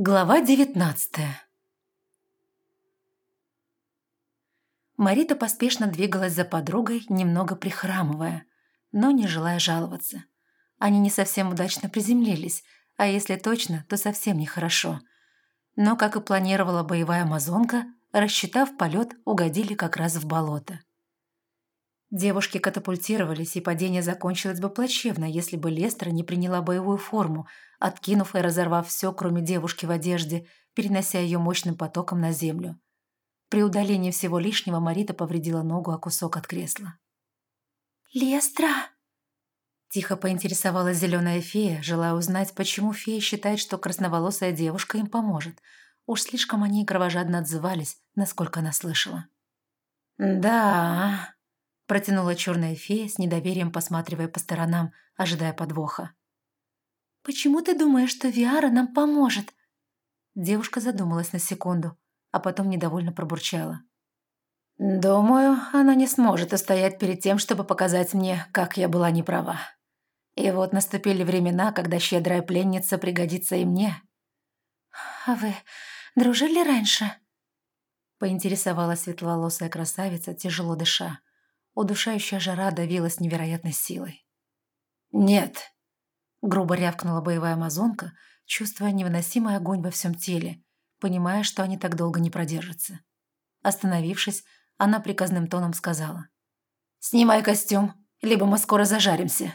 Глава девятнадцатая Марита поспешно двигалась за подругой, немного прихрамывая, но не желая жаловаться. Они не совсем удачно приземлились, а если точно, то совсем нехорошо. Но, как и планировала боевая амазонка, рассчитав полет, угодили как раз в болото. Девушки катапультировались, и падение закончилось бы плачевно, если бы Лестра не приняла боевую форму, откинув и разорвав все, кроме девушки в одежде, перенося ее мощным потоком на землю. При удалении всего лишнего Марита повредила ногу о кусок от кресла. «Лестра!» Тихо поинтересовалась зеленая фея, желая узнать, почему фея считает, что красноволосая девушка им поможет. Уж слишком они кровожадно отзывались, насколько она слышала. «Да...» Протянула черная фея с недоверием, посматривая по сторонам, ожидая подвоха. «Почему ты думаешь, что Виара нам поможет?» Девушка задумалась на секунду, а потом недовольно пробурчала. «Думаю, она не сможет устоять перед тем, чтобы показать мне, как я была неправа. И вот наступили времена, когда щедрая пленница пригодится и мне». «А вы дружили раньше?» Поинтересовалась светловолосая красавица, тяжело дыша. Удушающая жара давила с невероятной силой. «Нет!» – грубо рявкнула боевая амазонка, чувствуя невыносимый огонь во всем теле, понимая, что они так долго не продержатся. Остановившись, она приказным тоном сказала. «Снимай костюм, либо мы скоро зажаримся».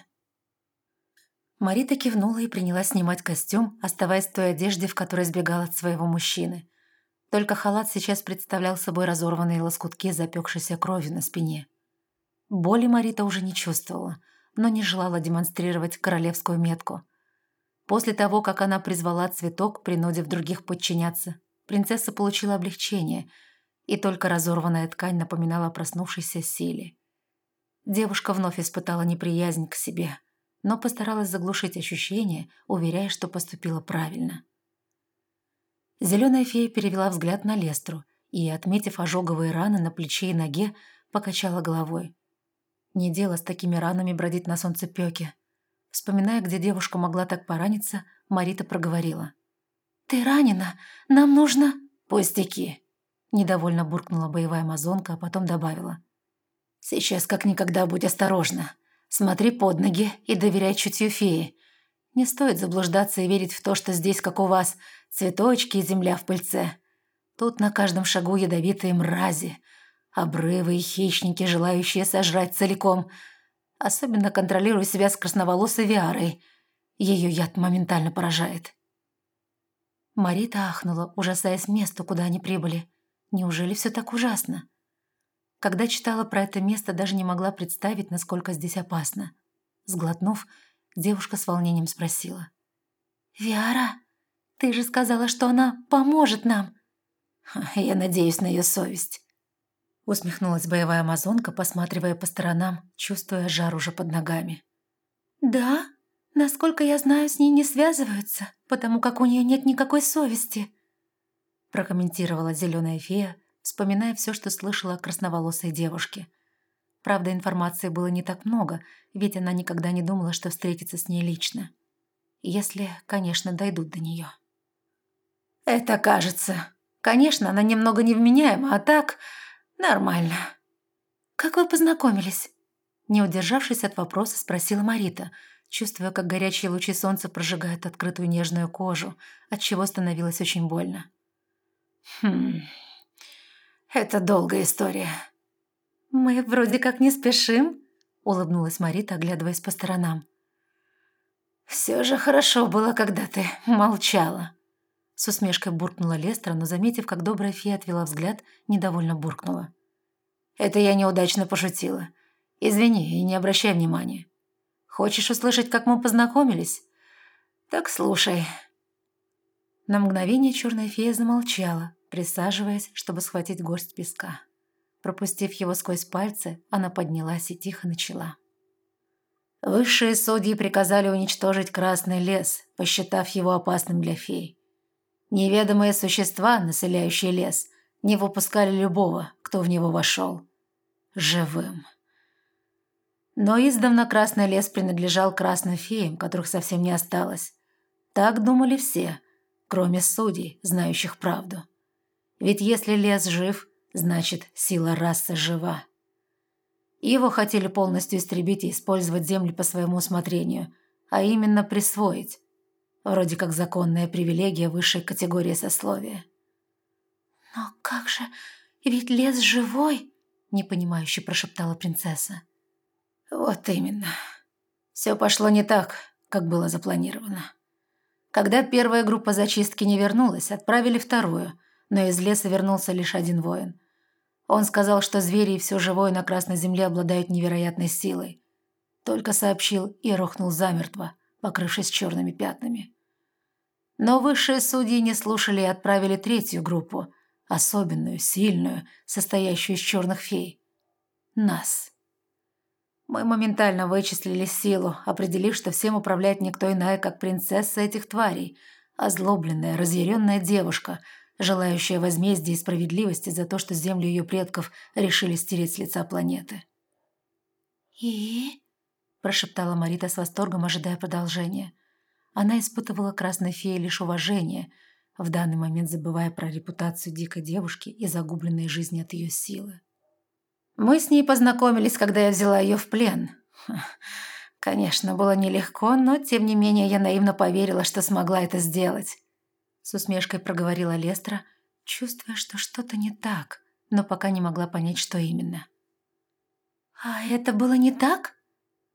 Марита кивнула и принялась снимать костюм, оставаясь в той одежде, в которой сбегала от своего мужчины. Только халат сейчас представлял собой разорванные лоскутки запекшейся крови на спине. Боли Марита уже не чувствовала, но не желала демонстрировать королевскую метку. После того, как она призвала цветок, принудив других подчиняться, принцесса получила облегчение, и только разорванная ткань напоминала проснувшейся силе. Девушка вновь испытала неприязнь к себе, но постаралась заглушить ощущение, уверяя, что поступила правильно. Зеленая фея перевела взгляд на Лестру и, отметив ожоговые раны на плече и ноге, покачала головой. Не дело с такими ранами бродить на солнцепёке. Вспоминая, где девушка могла так пораниться, Марита проговорила. «Ты ранена? Нам нужно...» «Пустяки!» Недовольно буркнула боевая амазонка, а потом добавила. «Сейчас как никогда будь осторожна. Смотри под ноги и доверяй чутью феи. Не стоит заблуждаться и верить в то, что здесь, как у вас, цветочки и земля в пыльце. Тут на каждом шагу ядовитые мрази, Обрывы и хищники, желающие сожрать целиком. Особенно контролирую себя с красноволосой Виарой. Ее яд моментально поражает. Марита ахнула, ужасаясь месту, куда они прибыли. Неужели все так ужасно? Когда читала про это место, даже не могла представить, насколько здесь опасно. Сглотнув, девушка с волнением спросила. «Виара, ты же сказала, что она поможет нам!» «Я надеюсь на ее совесть», Усмехнулась боевая амазонка, посматривая по сторонам, чувствуя жар уже под ногами. «Да? Насколько я знаю, с ней не связываются, потому как у нее нет никакой совести», прокомментировала зеленая фея, вспоминая все, что слышала о красноволосой девушке. Правда, информации было не так много, ведь она никогда не думала, что встретится с ней лично. Если, конечно, дойдут до нее. «Это кажется. Конечно, она немного невменяема, а так...» «Нормально». «Как вы познакомились?» Не удержавшись от вопроса, спросила Марита, чувствуя, как горячие лучи солнца прожигают открытую нежную кожу, отчего становилось очень больно. «Хм... Это долгая история». «Мы вроде как не спешим», — улыбнулась Марита, оглядываясь по сторонам. «Все же хорошо было, когда ты молчала», с усмешкой буркнула Лестра, но, заметив, как добрая фея отвела взгляд, недовольно буркнула. «Это я неудачно пошутила. Извини и не обращай внимания. Хочешь услышать, как мы познакомились? Так слушай». На мгновение черная фея замолчала, присаживаясь, чтобы схватить горсть песка. Пропустив его сквозь пальцы, она поднялась и тихо начала. Высшие судьи приказали уничтожить Красный лес, посчитав его опасным для фей. Неведомые существа, населяющие лес, не выпускали любого, кто в него вошел. Живым. Но издавна Красный лес принадлежал красным феям, которых совсем не осталось. Так думали все. кроме судей, знающих правду. Ведь если лес жив, значит, сила расы жива. Его хотели полностью истребить и использовать земли по своему усмотрению, а именно присвоить. Вроде как законная привилегия высшей категории сословия. «Но как же... Ведь лес живой!» – непонимающе прошептала принцесса. «Вот именно. Все пошло не так, как было запланировано. Когда первая группа зачистки не вернулась, отправили вторую, но из леса вернулся лишь один воин. Он сказал, что звери и все живое на Красной Земле обладают невероятной силой. Только сообщил и рухнул замертво, покрывшись черными пятнами. Но высшие судьи не слушали и отправили третью группу – особенную, сильную, состоящую из черных фей. Нас. Мы моментально вычислили силу, определив, что всем управляет никто иная, как принцесса этих тварей, озлобленная, разъяренная девушка, желающая возмездия и справедливости за то, что землю ее предков решили стереть с лица планеты. «И?» – прошептала Марита с восторгом, ожидая продолжения. Она испытывала красной фее лишь уважение – в данный момент забывая про репутацию дикой девушки и загубленной жизни от ее силы. Мы с ней познакомились, когда я взяла ее в плен. Конечно, было нелегко, но тем не менее я наивно поверила, что смогла это сделать. С усмешкой проговорила Лестра, чувствуя, что что-то не так, но пока не могла понять, что именно. «А это было не так?»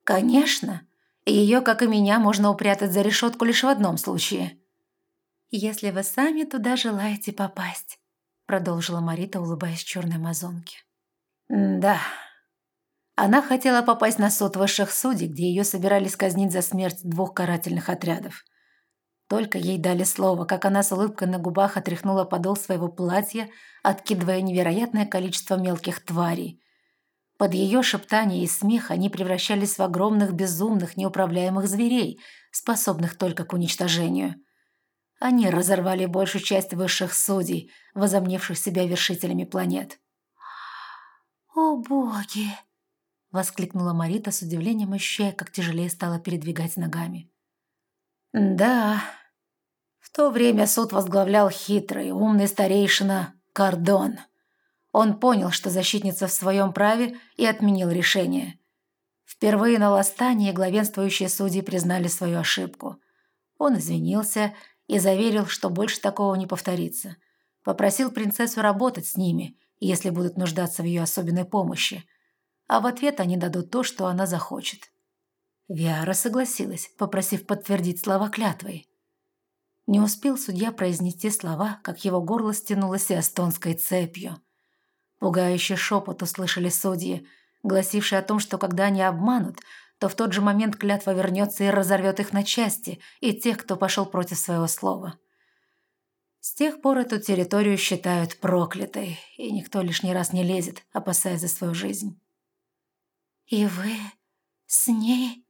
«Конечно. Ее, как и меня, можно упрятать за решетку лишь в одном случае если вы сами туда желаете попасть», продолжила Марита, улыбаясь черной амазонке. «Да». Она хотела попасть на суд высших судей, где ее собирались казнить за смерть двух карательных отрядов. Только ей дали слово, как она с улыбкой на губах отряхнула подол своего платья, откидывая невероятное количество мелких тварей. Под ее шептание и смех они превращались в огромных, безумных, неуправляемых зверей, способных только к уничтожению – они разорвали большую часть высших судей, возомнивших себя вершителями планет. «О боги!» — воскликнула Марита с удивлением, ощущая, как тяжелее стало передвигать ногами. «Да, в то время суд возглавлял хитрый, умный старейшина Кардон. Он понял, что защитница в своем праве, и отменил решение. Впервые на восстании главенствующие судьи признали свою ошибку. Он извинился и заверил, что больше такого не повторится. Попросил принцессу работать с ними, если будут нуждаться в ее особенной помощи. А в ответ они дадут то, что она захочет. Виара согласилась, попросив подтвердить слова клятвой. Не успел судья произнести слова, как его горло стянулось эстонской цепью. Пугающий шепот услышали судьи, гласивший о том, что когда они обманут, то в тот же момент клятва вернется и разорвет их на части, и тех, кто пошел против своего слова. С тех пор эту территорию считают проклятой, и никто лишний раз не лезет, опасаясь за свою жизнь. «И вы с ней?»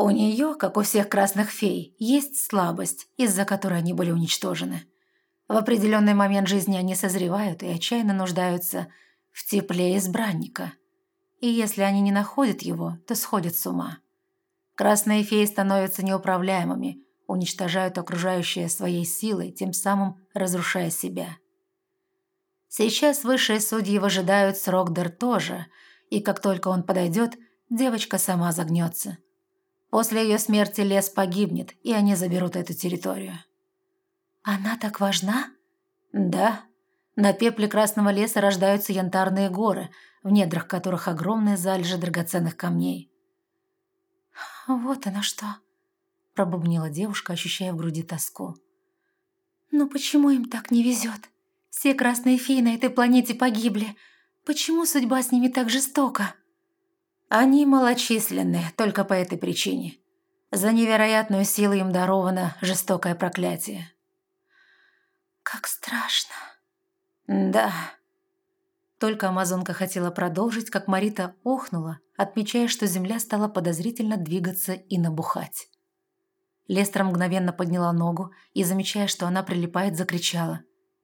У нее, как у всех красных фей, есть слабость, из-за которой они были уничтожены. В определенный момент жизни они созревают и отчаянно нуждаются в тепле избранника – и если они не находят его, то сходят с ума. Красные феи становятся неуправляемыми, уничтожают окружающее своей силой, тем самым разрушая себя. Сейчас высшие судьи выжидают срок Дер тоже, и как только он подойдет, девочка сама загнется. После ее смерти лес погибнет, и они заберут эту территорию. «Она так важна?» «Да. На пепле Красного леса рождаются янтарные горы – в недрах которых огромные залежи драгоценных камней. «Вот оно что!» – пробубнила девушка, ощущая в груди тоску. «Но почему им так не везет? Все красные феи на этой планете погибли. Почему судьба с ними так жестока?» «Они малочисленны только по этой причине. За невероятную силу им даровано жестокое проклятие». «Как страшно!» «Да», только амазонка хотела продолжить, как Марита охнула, отмечая, что земля стала подозрительно двигаться и набухать. Лестра мгновенно подняла ногу и, замечая, что она прилипает, закричала.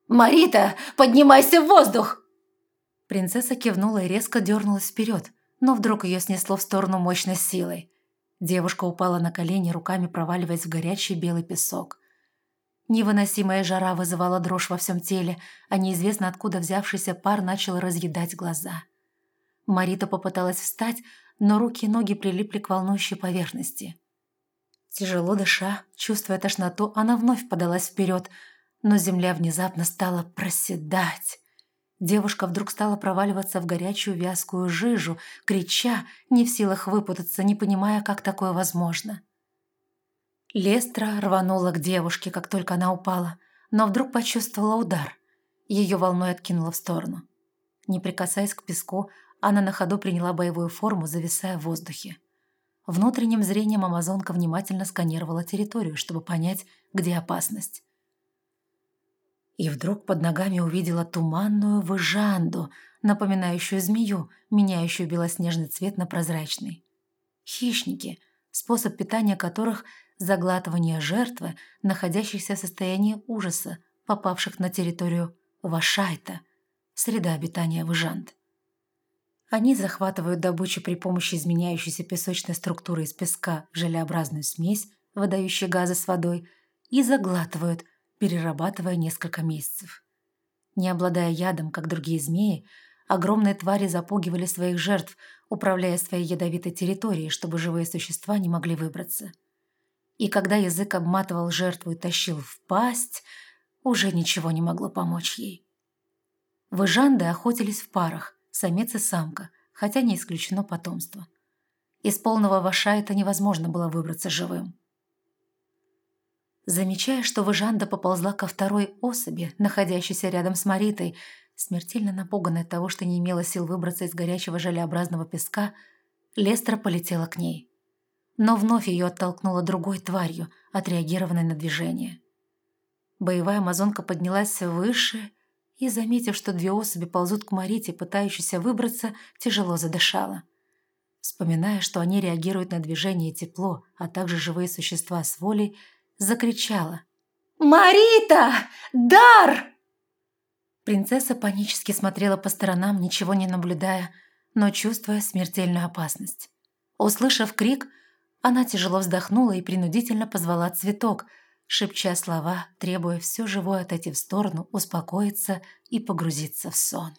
«Марита, поднимайся в воздух!» Принцесса кивнула и резко дернулась вперед, но вдруг ее снесло в сторону мощной силой. Девушка упала на колени, руками проваливаясь в горячий белый песок. Невыносимая жара вызывала дрожь во всем теле, а неизвестно откуда взявшийся пар начал разъедать глаза. Марита попыталась встать, но руки и ноги прилипли к волнующей поверхности. Тяжело дыша, чувствуя тошноту, она вновь подалась вперед, но земля внезапно стала проседать. Девушка вдруг стала проваливаться в горячую вязкую жижу, крича, не в силах выпутаться, не понимая, как такое возможно. Лестра рванула к девушке, как только она упала, но вдруг почувствовала удар. Ее волной откинула в сторону. Не прикасаясь к песку, она на ходу приняла боевую форму, зависая в воздухе. Внутренним зрением амазонка внимательно сканировала территорию, чтобы понять, где опасность. И вдруг под ногами увидела туманную выжанду, напоминающую змею, меняющую белоснежный цвет на прозрачный. Хищники, способ питания которых – заглатывание жертвы, находящихся в состоянии ужаса, попавших на территорию Вашайта, среда обитания выжант. Они захватывают добычу при помощи изменяющейся песочной структуры из песка в желеобразную смесь, выдающую газы с водой, и заглатывают, перерабатывая несколько месяцев. Не обладая ядом, как другие змеи, огромные твари запугивали своих жертв, управляя своей ядовитой территорией, чтобы живые существа не могли выбраться и когда язык обматывал жертву и тащил в пасть, уже ничего не могло помочь ей. Выжанды охотились в парах, самец и самка, хотя не исключено потомство. Из полного вашайта невозможно было выбраться живым. Замечая, что Выжанда поползла ко второй особи, находящейся рядом с Маритой, смертельно напуганная того, что не имела сил выбраться из горячего желеобразного песка, Лестра полетела к ней но вновь ее оттолкнула другой тварью, отреагированной на движение. Боевая амазонка поднялась выше и, заметив, что две особи ползут к Марите, пытающейся выбраться, тяжело задышала. Вспоминая, что они реагируют на движение и тепло, а также живые существа с волей, закричала. «Марита! Дар!» Принцесса панически смотрела по сторонам, ничего не наблюдая, но чувствуя смертельную опасность. Услышав крик, она тяжело вздохнула и принудительно позвала цветок, шепча слова, требуя все живое отойти в сторону, успокоиться и погрузиться в сон.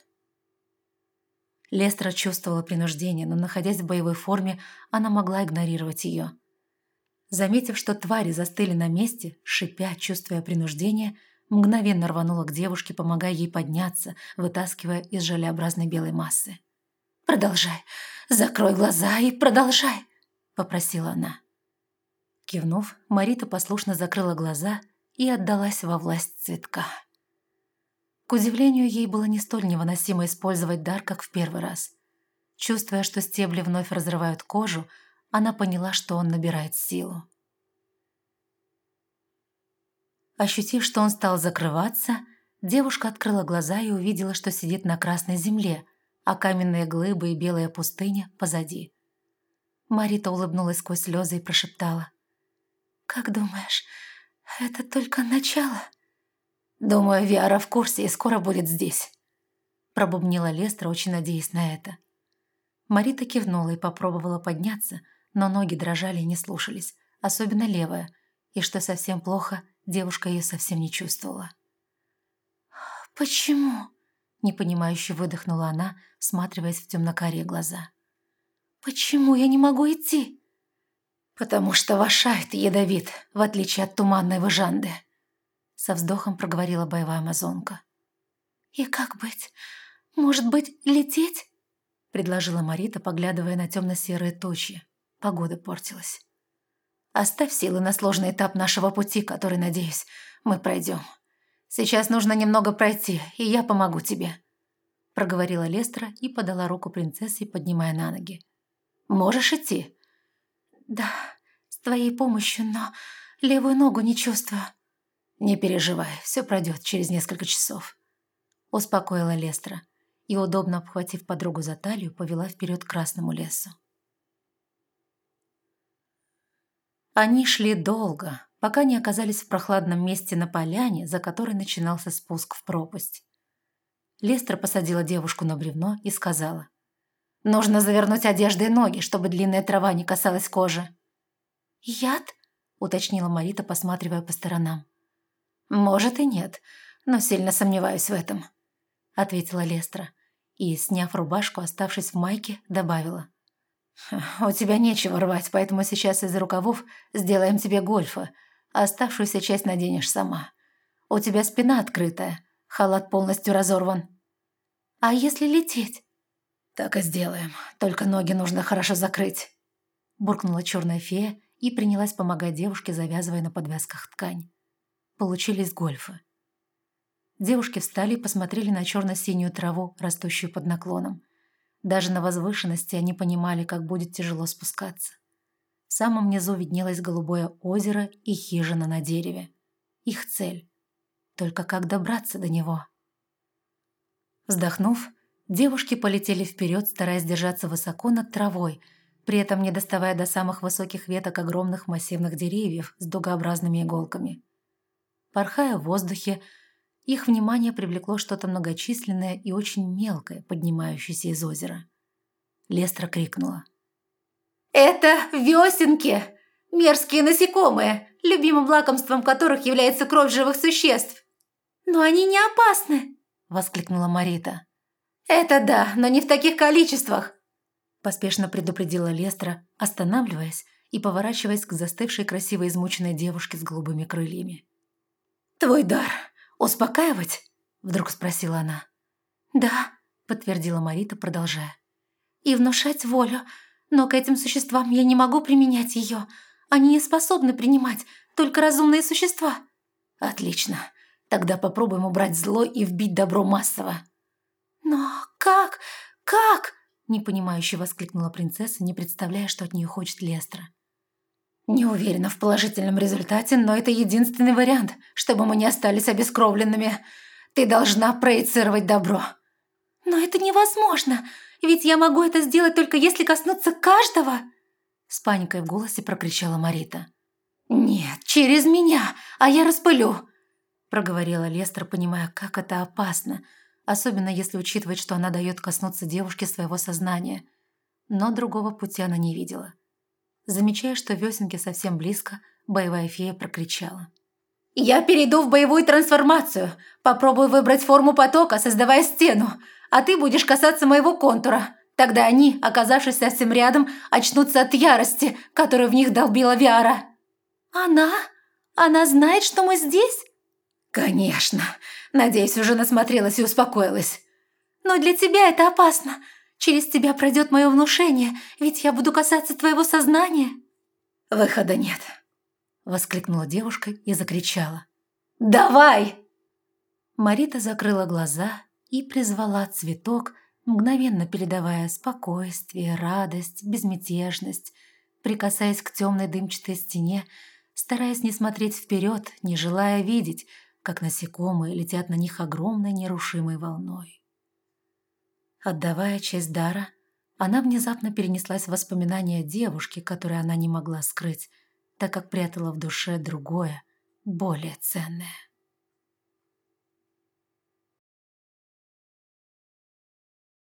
Лестра чувствовала принуждение, но, находясь в боевой форме, она могла игнорировать ее. Заметив, что твари застыли на месте, шипя, чувствуя принуждение, мгновенно рванула к девушке, помогая ей подняться, вытаскивая из желеобразной белой массы. «Продолжай! Закрой глаза и продолжай!» – попросила она. Кивнув, Марита послушно закрыла глаза и отдалась во власть цветка. К удивлению, ей было не столь невыносимо использовать дар, как в первый раз. Чувствуя, что стебли вновь разрывают кожу, она поняла, что он набирает силу. Ощутив, что он стал закрываться, девушка открыла глаза и увидела, что сидит на красной земле, а каменные глыбы и белая пустыня позади. Марита улыбнулась сквозь слезы и прошептала. «Как думаешь, это только начало?» «Думаю, Виара в курсе и скоро будет здесь», пробубнила Лестра, очень надеясь на это. Марита кивнула и попробовала подняться, но ноги дрожали и не слушались, особенно левая, и, что совсем плохо, девушка ее совсем не чувствовала. «Почему?» – непонимающе выдохнула она, всматриваясь в темнокарие глаза. «Почему я не могу идти?» «Потому что Вашайт ядовит, в отличие от туманной Важанды», со вздохом проговорила боевая амазонка. «И как быть? Может быть, лететь?» предложила Марита, поглядывая на темно-серые тучи. Погода портилась. «Оставь силы на сложный этап нашего пути, который, надеюсь, мы пройдем. Сейчас нужно немного пройти, и я помогу тебе», проговорила Лестра и подала руку принцессе, поднимая на ноги. Можешь идти?» «Да, с твоей помощью, но левую ногу не чувствую». «Не переживай, все пройдет через несколько часов», — успокоила Лестра и, удобно обхватив подругу за талию, повела вперед к красному лесу. Они шли долго, пока не оказались в прохладном месте на поляне, за которой начинался спуск в пропасть. Лестра посадила девушку на бревно и сказала. Нужно завернуть одежды и ноги, чтобы длинная трава не касалась кожи». «Яд?» – уточнила Марита, посматривая по сторонам. «Может и нет, но сильно сомневаюсь в этом», — ответила Лестра и, сняв рубашку, оставшись в майке, добавила. «У тебя нечего рвать, поэтому сейчас из рукавов сделаем тебе гольфа, оставшуюся часть наденешь сама. У тебя спина открытая, халат полностью разорван». «А если лететь?» «Так и сделаем, только ноги нужно хорошо закрыть», — буркнула черная фея и принялась помогать девушке, завязывая на подвязках ткань. Получились гольфы. Девушки встали и посмотрели на черно-синюю траву, растущую под наклоном. Даже на возвышенности они понимали, как будет тяжело спускаться. В самом низу виднелось голубое озеро и хижина на дереве. Их цель. Только как добраться до него? Вздохнув, девушки полетели вперед, стараясь держаться высоко над травой, при этом не доставая до самых высоких веток огромных массивных деревьев с дугообразными иголками. Порхая в воздухе, их внимание привлекло что-то многочисленное и очень мелкое, поднимающееся из озера. Лестра крикнула. «Это весенки! Мерзкие насекомые, любимым лакомством которых является кровь живых существ!» «Но они не опасны!» – воскликнула Марита. «Это да, но не в таких количествах!» Поспешно предупредила Лестра, останавливаясь и поворачиваясь к застывшей красивой измученной девушке с голубыми крыльями. «Твой дар «Успокаивать?» – вдруг спросила она. «Да», – подтвердила Марита, продолжая. «И внушать волю, но к этим существам я не могу применять ее. Они не способны принимать, только разумные существа». «Отлично. Тогда попробуем убрать зло и вбить добро массово». «Но как? Как?» – непонимающе воскликнула принцесса, не представляя, что от нее хочет Лестра. Не уверена в положительном результате, но это единственный вариант, чтобы мы не остались обескровленными. Ты должна проецировать добро. Но это невозможно, ведь я могу это сделать только если коснуться каждого. С паникой в голосе прокричала Марита. «Нет, через меня, а я распылю», проговорила Лестер, понимая, как это опасно, особенно если учитывать, что она дает коснуться девушке своего сознания. Но другого пути она не видела. Замечая, что весенки совсем близко, боевая фея прокричала. «Я перейду в боевую трансформацию. Попробую выбрать форму потока, создавая стену. А ты будешь касаться моего контура. Тогда они, оказавшись совсем рядом, очнутся от ярости, которую в них долбила Виара». «Она? Она знает, что мы здесь?» «Конечно. Надеюсь, уже насмотрелась и успокоилась». «Но для тебя это опасно. Через тебя пройдет мое внушение, ведь я буду касаться твоего сознания». «Выхода нет», — воскликнула девушка и закричала. «Давай!» Марита закрыла глаза и призвала цветок, мгновенно передавая спокойствие, радость, безмятежность, прикасаясь к темной дымчатой стене, стараясь не смотреть вперед, не желая видеть, как насекомые летят на них огромной нерушимой волной. Отдавая честь дара, она внезапно перенеслась в воспоминания девушки, которые она не могла скрыть, так как прятала в душе другое, более ценное.